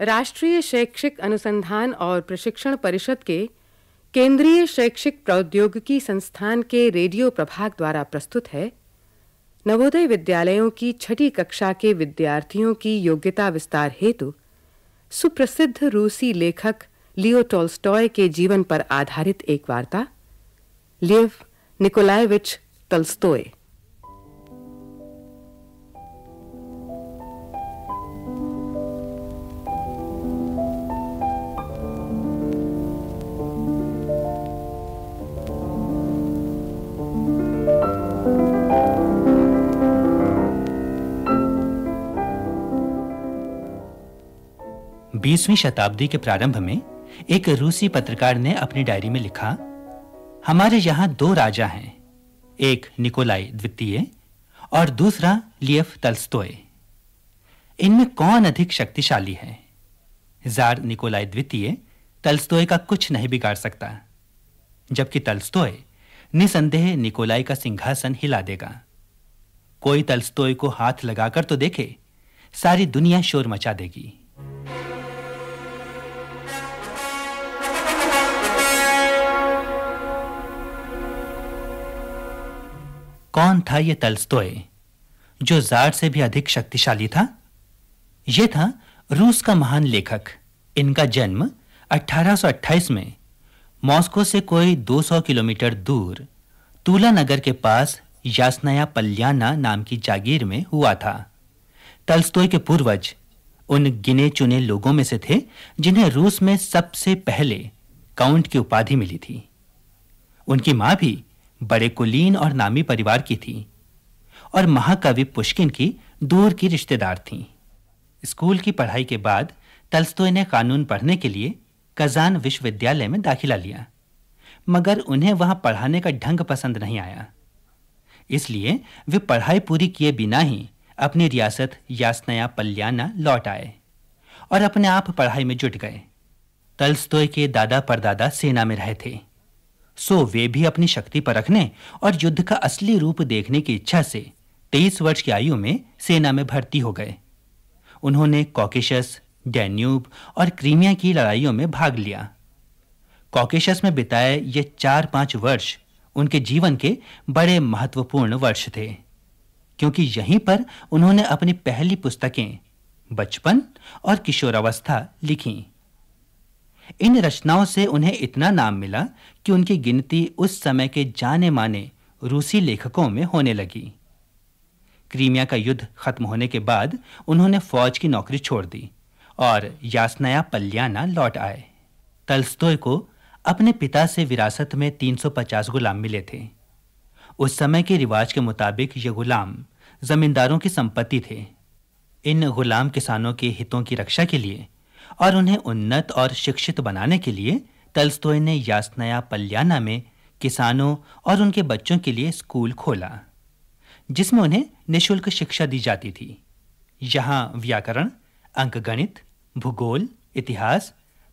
राष्ट्रीय शैक्षिक अनुसंधान और प्रशिक्षण परिषद के केंद्रीय शैक्षिक प्रौद्योगिकी संस्थान के रेडियो प्रभाग द्वारा प्रस्तुत है। नवोदय विद्यालयों की छठी कक्षा के विद्यार्थियों की योग्यता विस्तार हेतु सुप्रसिद्ध रूसी लेखक लियो टॉल्स्टॉय के जीवन पर आधारित एक वार्ता लिव निकोलाएविच तल्स्तोय 20वीं शताब्दी के प्रारंभ में एक रूसी पत्रकार ने अपनी डायरी में लिखा, हमारे यहाँ दो राजा हैं, एक निकोलाई द्वितीय और दूसरा लियफ तल्स्तोय। इनमें कौन अधिक शक्तिशाली है? जार निकोलाई द्वितीय तलस्तोय का कुछ नहीं बिगाड़ सकता, जबकि तल्स्तोय निसंदेह निकोलाई का सिंहासन हिला देगा। कोई तलस्तोय को हाथ लगाकर तो देखे, सारी दुनिया शोर मचा देगी। कौन था यह तलस्तोय, जो जार से भी अधिक शक्तिशाली था? यह था रूस का महान लेखक। इनका जन्म 1828 में मॉस्को से कोई 200 किलोमीटर दूर तूला नगर के पास यासनाया पल्याना नाम की जागीर में हुआ था। तलस्तोय के पूर्वज उन गिने चुने लोगों में से थे, जिन्हें रूस में सबसे पहले काउंट की उपाधि मिली थी। उनकी माँ भी बड़े कुलीन और नामी परिवार की थी और महाकवि पुष्किन की दूर की रिश्तेदार थीं। स्कूल की पढ़ाई के बाद तलस्तोय ने कानून पढ़ने के लिए कजान विश्वविद्यालय में दाखिला लिया, मगर उन्हें वहाँ पढ़ाने का ढंग पसंद नहीं आया। इसलिए वे पढ़ाई पूरी किए बिना ही अपनी रियासत यासनया पल्याना लौट आए और अपने आप पढ़ाई में जुट गए। तलस्तोय के दादा परदादा सेना में रहे थे। सो वे भी अपनी शक्ति परखने और युद्ध का असली रूप देखने की इच्छा से तेईस वर्ष की आयु में सेना में भर्ती हो गए। उन्होंने कॉकेशस, डैन्यूब और क्रीमिया की लड़ाइयों में भाग लिया। कॉकेशस में बिताए ये चार पाँच वर्ष उनके जीवन के बड़े महत्वपूर्ण वर्ष थे, क्योंकि यहीं पर उन्होंने अपनी पहली पुस्तकें, बचपन और किशोरावस्था लिखीं। इन रचनाओं से उन्हें इतना नाम मिला कि उनकी गिनती उस समय के जाने माने रूसी लेखकों में होने लगी। क्रीमिया का युद्ध खत्म होने के बाद उन्होंने फौज की नौकरी छोड़ दी और यासनाया पल्याना लौट आए। तलस्तोय को अपने पिता से विरासत में 350 गुलाम मिले थे। उस समय के रिवाज के मुताबिक ये गुलाम जमींदारों की संपत्ति थे। इन गुलाम किसानों के हितों की रक्षा के लिए और उन्हें उन्नत और शिक्षित बनाने के लिए तलस्तोय ने यासनाया पल्याना में किसानों और उनके बच्चों के लिए स्कूल खोला, जिसमें उन्हें निशुल्क शिक्षा दी जाती थी। यहाँ व्याकरण, अंकगणित, भूगोल, इतिहास,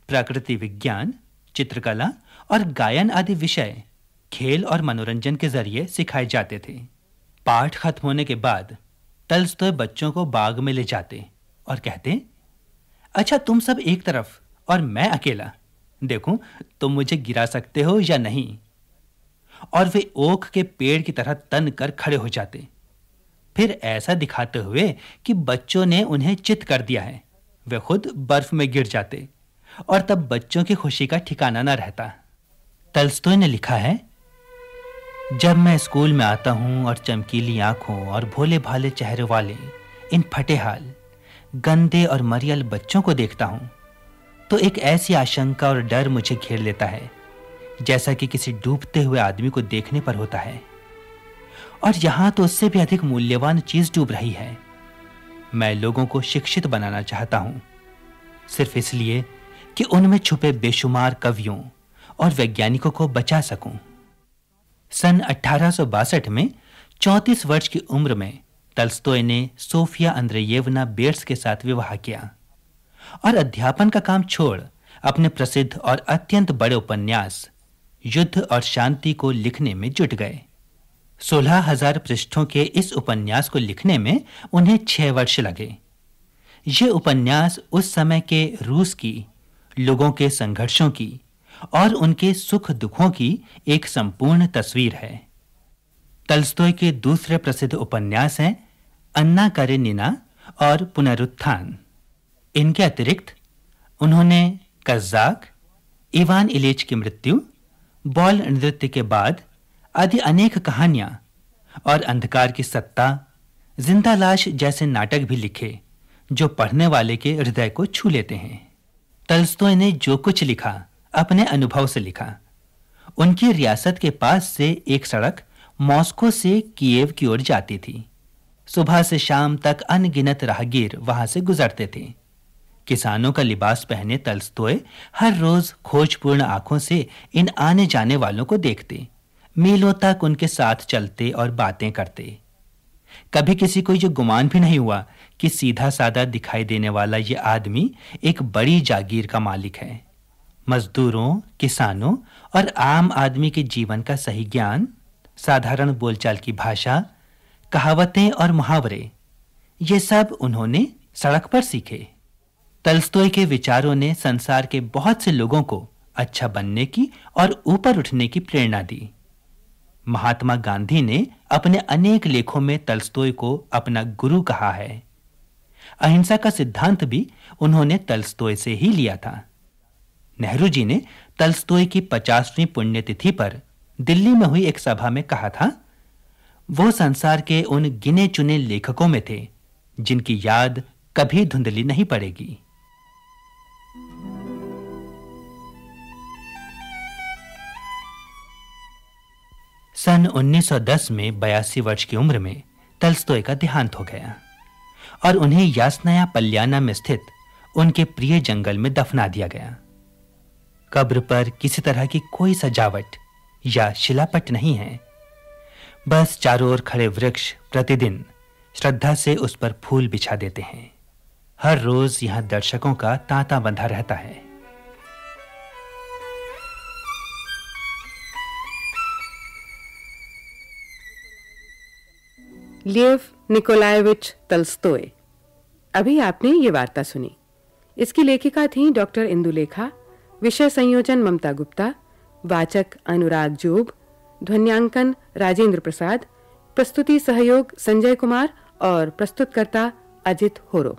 प्रकृति विज्ञान, चित्रकला और गायन आदि विषय खेल और मनोरंजन के ज़रिए सिखाए जाते थे। पाठ खत्म होने के बाद तलस्तोय बच्चों को बाग में ले जाते और कहते अच्छा तुम सब एक तरफ़ और मैं अकेला। देखूँ, तुम मुझे गिरा सकते हो या नहीं? और वे ओक के पेड़ की तरह तन कर खड़े हो जाते। फिर ऐसा दिखाते हुए कि बच्चों ने उन्हें चित कर दिया है। वे खुद बर्फ़ में गिर जाते और तब बच्चों की खुशी का ठिकाना न रहता। तलस्तोय ने लिखा है, जब मैं स्कूल में आता हूँ और चमकीली आँखों और भोले भाले चेहरे वाले इन फटेहाल गंदे और मरियल बच्चों को देखता हूँ तो एक ऐसी आशंका और डर मुझे घेर लेता है, जैसा कि किसी डूबते हुए आदमी को देखने पर होता है। और यहाँ तो उससे भी अधिक मूल्यवान चीज़ डूब रही है। मैं लोगों को शिक्षित बनाना चाहता हूँ, सिर्फ़ इसलिए कि उनमें छुपे बेशुमार कवियों और वैज्ञानिकों को बचा सकूँ। सन 1862 में 34 वर्ष की उम्र में तलस्तोय ने सोफिया अंद्रेयेवना बेर्स के साथ विवाह किया। और अध्यापन का काम छोड़ अपने प्रसिद्ध और अत्यंत बड़े उपन्यास, युद्ध और शांति को लिखने में जुट गए। सोलह हज़ार पृष्ठों के इस उपन्यास को लिखने में उन्हें छह वर्ष लगे। ये उपन्यास उस समय के रूस की, लोगों के संघर्षों की और उनके सुख दुखों की एक संपूर्ण तस्वीर है। तलस्तोय के दूसरे प्रसिद्ध उपन्यास हैं अन्ना करेनिना और पुनरुत्थान। इनके अतिरिक्त उन्होंने कज्जाक इवान इलेच की मृत्यु, बॉल नृत्य के बाद आदि अनेक कहानियाँ और अंधकार की सत्ता, ज़िंदा लाश जैसे नाटक भी लिखे, जो पढ़ने वाले के हृदय को छू लेते हैं। तलस्तोय ने जो कुछ लिखा, अपने अनुभव से लिखा। उनकी रियासत के पास से एक सड़क मॉस्को से कीव की ओर जाती थी। सुबह से शाम तक अनगिनत राहगीर वहाँ से गुजरते थे। किसानों का लिबास पहने तलस्तोय हर रोज खोजपूर्ण आँखों से इन आने जाने वालों को देखते, मीलों तक उनके साथ चलते और बातें करते। कभी किसी को यह गुमान भी नहीं हुआ कि सीधा साधा दिखाई देने वाला यह आदमी एक बड़ी जागीर का मालिक है। मजदूरों, किसानों और आम आदमी के जीवन का सही ज्ञान, साधारण बोलचाल की भाषा कहावतें और मुहावरे, ये सब उन्होंने सड़क पर सीखे। तलस्तोय के विचारों ने संसार के बहुत से लोगों को अच्छा बनने की और ऊपर उठने की प्रेरणा दी। महात्मा गांधी ने अपने अनेक लेखों में तलस्तोय को अपना गुरु कहा है। अहिंसा का सिद्धांत भी उन्होंने तलस्तोय से ही लिया था। नेहरू जी ने तलस्तोय की पचासवीं पुण्यतिथि पर दिल्ली में हुई एक सभा में कहा था वो संसार के उन गिने चुने लेखकों में थे, जिनकी याद कभी धुंधली नहीं पड़ेगी। सन 1910 में बयासी वर्ष की उम्र में तलस्तोय का देहांत हो गया, और उन्हें यासनाया पल्याना में स्थित उनके प्रिय जंगल में दफना दिया गया। कब्र पर किसी तरह की कोई सजावट या शिलापट नहीं है बस चारों ओर खड़े वृक्ष प्रतिदिन श्रद्धा से उस पर फूल बिछा देते हैं। हर रोज यहाँ दर्शकों का तांता बंधा रहता है। Lev Nikolayevich Tolstoy. अभी आपने ये वार्ता सुनी। इसकी लेखिका थी डॉक्टर इंदुलेखा, विषय संयोजन ममता गुप्ता, वाचक अनुराग जोब ध्वन्यांकन राजेंद्र प्रसाद प्रस्तुति सहयोग संजय कुमार और प्रस्तुतकर्ता अजित होरो।